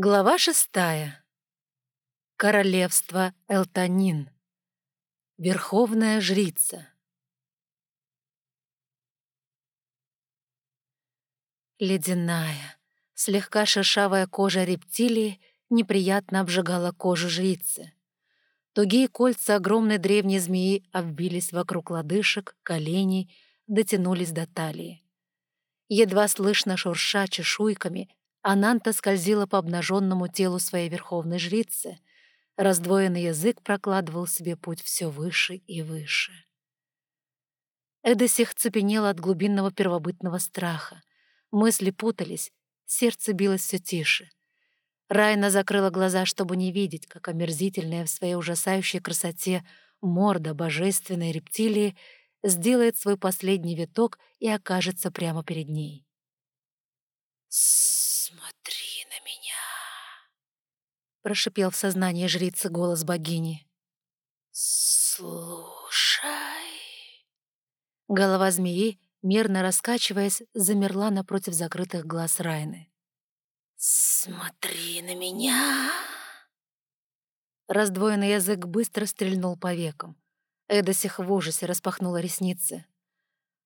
Глава шестая. Королевство Элтанин. Верховная жрица. Ледяная, слегка шершавая кожа рептилии неприятно обжигала кожу жрицы. Тугие кольца огромной древней змеи обвились вокруг лодыжек, коленей, дотянулись до талии. Едва слышно шурша чешуйками, Ананта скользила по обнаженному телу своей верховной жрицы. Раздвоенный язык прокладывал себе путь все выше и выше. Эдосих цепенела от глубинного первобытного страха. Мысли путались, сердце билось все тише. Райна закрыла глаза, чтобы не видеть, как омерзительная в своей ужасающей красоте морда божественной рептилии сделает свой последний виток и окажется прямо перед ней. «Смотри на меня!» — прошипел в сознании жрицы голос богини. «Слушай!» Голова змеи, мерно раскачиваясь, замерла напротив закрытых глаз Райны. «Смотри на меня!» Раздвоенный язык быстро стрельнул по векам. Эдосих в ужасе распахнула ресницы.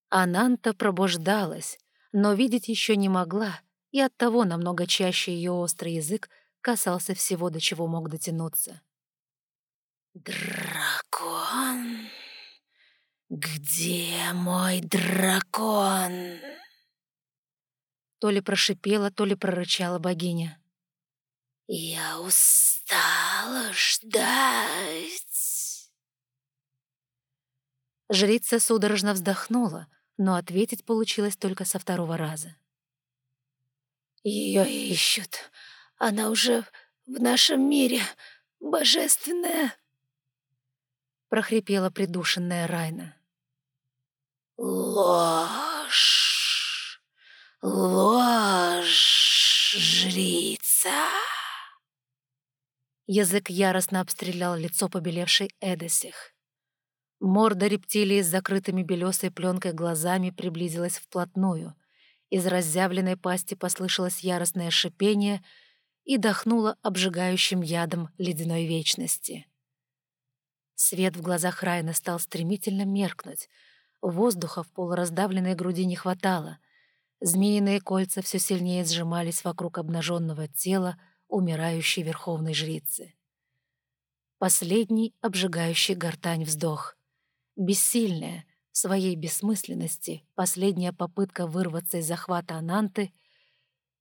Ананта пробуждалась, но видеть еще не могла — и оттого намного чаще ее острый язык касался всего, до чего мог дотянуться. «Дракон! Где мой дракон?» То ли прошипела, то ли прорычала богиня. «Я устала ждать!» Жрица судорожно вздохнула, но ответить получилось только со второго раза. Ее ищут. Она уже в нашем мире, божественная. Прохрипела придушенная Райна. Ложь, ложь, жрица. Язык яростно обстрелял лицо побелевшей Эдесих. Морда рептилии с закрытыми белесой пленкой глазами приблизилась вплотную — из разъявленной пасти послышалось яростное шипение и дохнуло обжигающим ядом ледяной вечности. Свет в глазах Райна стал стремительно меркнуть. Воздуха в полураздавленной груди не хватало. Змеиные кольца все сильнее сжимались вокруг обнаженного тела умирающей верховной жрицы. Последний обжигающий гортань вздох. Бессильная, своей бессмысленности последняя попытка вырваться из захвата Ананты,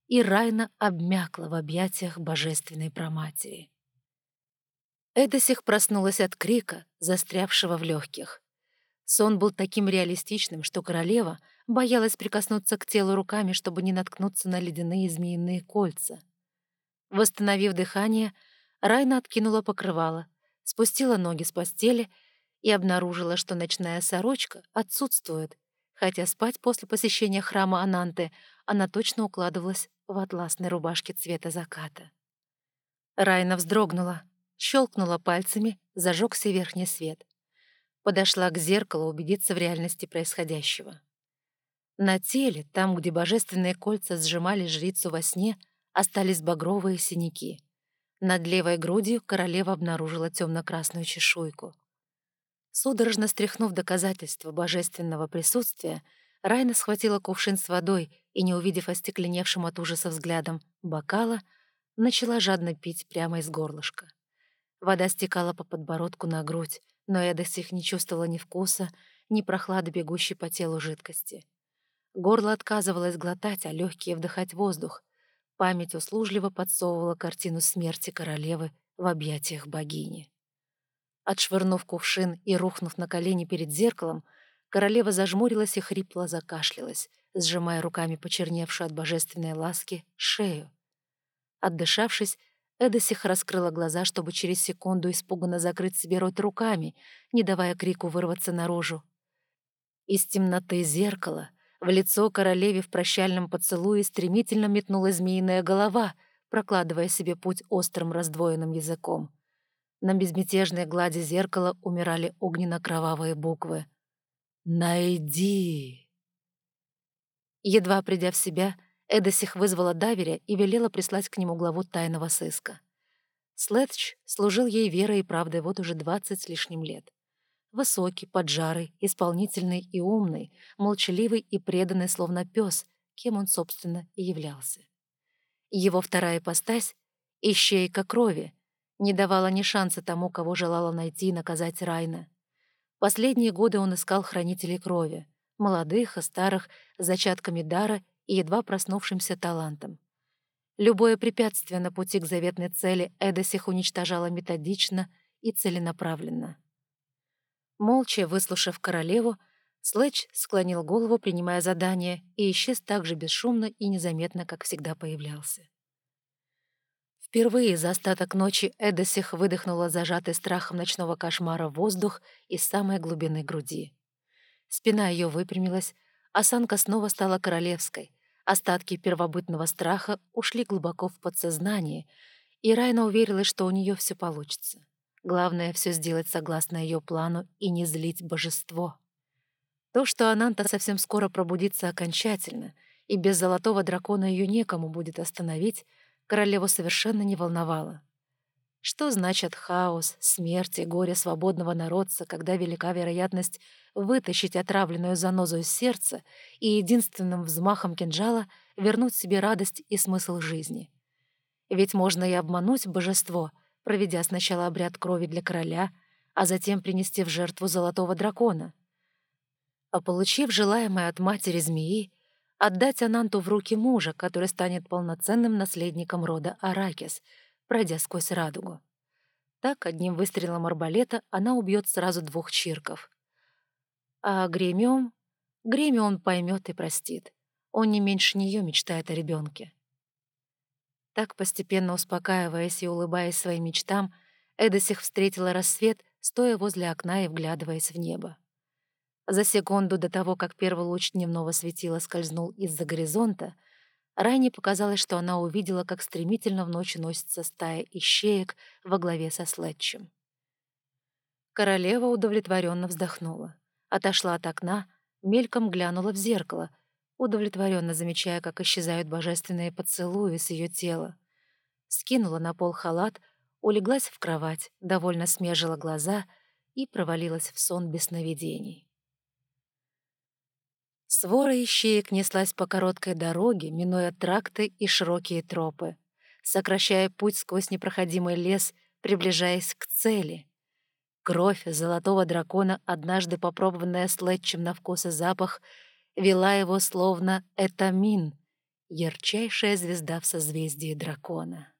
и Райна обмякла в объятиях божественной проматери. Эдосих проснулась от крика, застрявшего в легких. Сон был таким реалистичным, что королева боялась прикоснуться к телу руками, чтобы не наткнуться на ледяные змеиные кольца. Восстановив дыхание, Райна откинула покрывало, спустила ноги с постели и обнаружила, что ночная сорочка отсутствует, хотя спать после посещения храма Ананты она точно укладывалась в атласной рубашке цвета заката. Райна вздрогнула, щелкнула пальцами, зажегся верхний свет. Подошла к зеркалу убедиться в реальности происходящего. На теле, там, где божественные кольца сжимали жрицу во сне, остались багровые синяки. Над левой грудью королева обнаружила темно-красную чешуйку. Судорожно стряхнув доказательства божественного присутствия, Райна схватила кувшин с водой и, не увидев остекленевшим от ужаса взглядом бокала, начала жадно пить прямо из горлышка. Вода стекала по подбородку на грудь, но я до сих не чувствовала ни вкуса, ни прохлады, бегущей по телу жидкости. Горло отказывалось глотать, а легкие вдыхать воздух. Память услужливо подсовывала картину смерти королевы в объятиях богини. Отшвырнув кувшин и рухнув на колени перед зеркалом, королева зажмурилась и хрипло закашлялась, сжимая руками почерневшую от божественной ласки шею. Отдышавшись, Эдосих раскрыла глаза, чтобы через секунду испуганно закрыть себе рот руками, не давая крику вырваться наружу. Из темноты зеркала в лицо королеве в прощальном поцелуе стремительно метнула змеиная голова, прокладывая себе путь острым раздвоенным языком. На безмятежной глади зеркала умирали огненно-кровавые буквы. «Найди!» Едва придя в себя, Эдосих вызвала Даверя и велела прислать к нему главу тайного сыска. Слетч служил ей верой и правдой вот уже двадцать с лишним лет. Высокий, поджарый, исполнительный и умный, молчаливый и преданный, словно пес, кем он, собственно, и являлся. Его вторая ипостась — ищейка крови — не давала ни шанса тому, кого желала найти и наказать Райна. Последние годы он искал хранителей крови, молодых и старых, с зачатками дара и едва проснувшимся талантом. Любое препятствие на пути к заветной цели Эдосих уничтожала методично и целенаправленно. Молча выслушав королеву, Слэч склонил голову, принимая задание, и исчез так же бесшумно и незаметно, как всегда появлялся. Впервые за остаток ночи Эдосих выдохнула зажатый страхом ночного кошмара воздух из самой глубины груди. Спина ее выпрямилась, осанка снова стала королевской, Остатки первобытного страха ушли глубоко в подсознание, и Райна уверилась, что у нее все получится. Главное — все сделать согласно ее плану и не злить божество. То, что Ананта совсем скоро пробудится окончательно, и без золотого дракона ее некому будет остановить, королеву совершенно не волновало. Что значит хаос, смерть и горе свободного народца, когда велика вероятность вытащить отравленную занозу из сердца и единственным взмахом кинжала вернуть себе радость и смысл жизни? Ведь можно и обмануть божество, проведя сначала обряд крови для короля, а затем принести в жертву золотого дракона. А получив желаемое от матери змеи, отдать Ананту в руки мужа, который станет полноценным наследником рода Аракис — пройдя сквозь радугу. Так, одним выстрелом арбалета она убьет сразу двух чирков. А Гремиум? Гремиум поймет и простит. Он не меньше нее мечтает о ребенке. Так, постепенно успокаиваясь и улыбаясь своим мечтам, Эдосих встретила рассвет, стоя возле окна и вглядываясь в небо. За секунду до того, как первый луч дневного светила скользнул из-за горизонта, Райне показалось, что она увидела, как стремительно в ночь носится стая ищеек во главе со Слетчем. Королева удовлетворенно вздохнула, отошла от окна, мельком глянула в зеркало, удовлетворенно замечая, как исчезают божественные поцелуи с ее тела. Скинула на пол халат, улеглась в кровать, довольно смежила глаза и провалилась в сон без сновидений. Свора ищеек неслась по короткой дороге, минуя тракты и широкие тропы, сокращая путь сквозь непроходимый лес, приближаясь к цели. Кровь золотого дракона, однажды попробованная Слетчем на вкус и запах, вела его словно этамин, ярчайшая звезда в созвездии дракона.